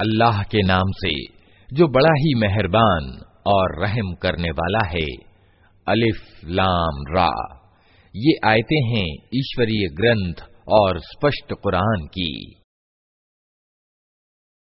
अल्लाह के नाम से, जो बड़ा ही मेहरबान और रहम करने वाला है, अलिफ लाम रा। ये आयते हैं ईश्वरीय ग्रंथ और स्पष्ट कुरान की।